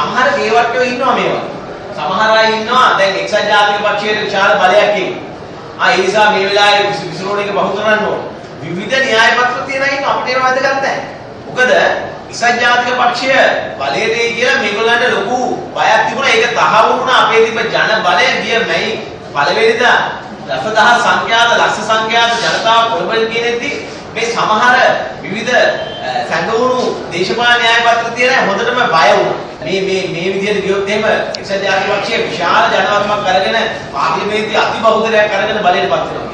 සමහර දේවට්ටෝ ඉන්නවා මේවා. සමහර අය ඉන්නවා දැන් එක්සත් ජාතික පක්ෂයේ විශාල බලයක් එන්නේ. ආ ඒ නිසා මේ වෙලාවේ විසිරෝණ එක බහුතරන්න ඕන. විවිධ න්‍යාය පත්‍ර තියෙන අය අපිට ඒවා වැදගත් නැහැ. මොකද ඉසත් ජාතික පක්ෂය බලයට එයි කියලා මේගොල්ලන්ට ලොකු බයක් තිබුණා. ඒක තහවුරු වුණා අපේ තිබ්බ ජන බලය ගිය මැයි පළවෙනිදා දසදහස් සංඛ්‍යාත ලක්ෂ සංඛ්‍යාත ජනතාව කොළඹ කියනෙද්දි මේ සමහර විවිධ සංගවුණු දේශපාලන න්‍යාය පත්‍ර තියෙන හොඳටම බය වුණා. මේ මේ මේ විදිහට ගියොත් එහෙම එක්සත් ජාතික පක්ෂය විශාල ජනවත්මක් අරගෙන පාර්ලිමේන්තුවේ අති බහුතරයක් අරගෙන බලයට පත් වෙනවා.